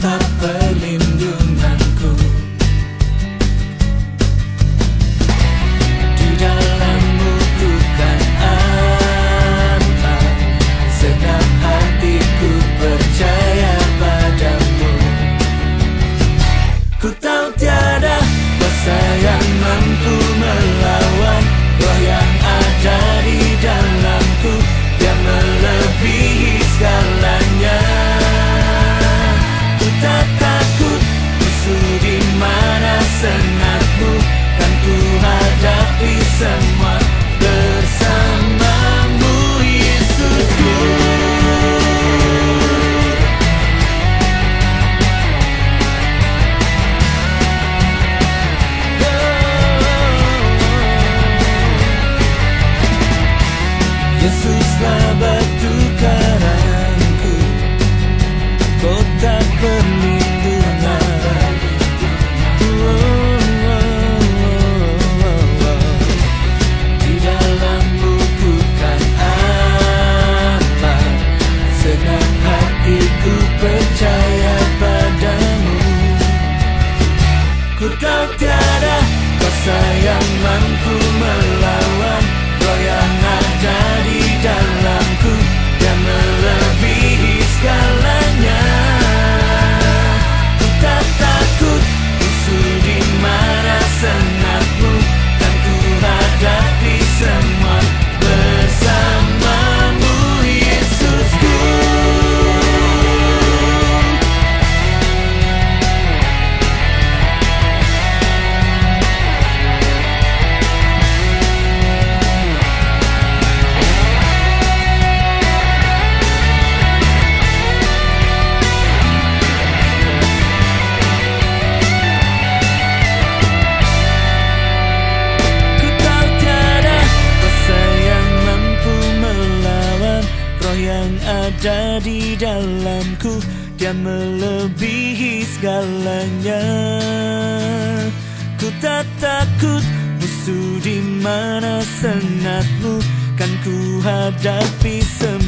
Kota Yesuslah batu karangku Kota perlindungan Di dalammu ku aman Senang hatiku percaya padamu. Ku tahu tiada kuasa yang mampu melawan ada di dalamku. Dia melebihi segalanya. Ku tak takut musuh di mana sengatmu Kan ku hadapi semua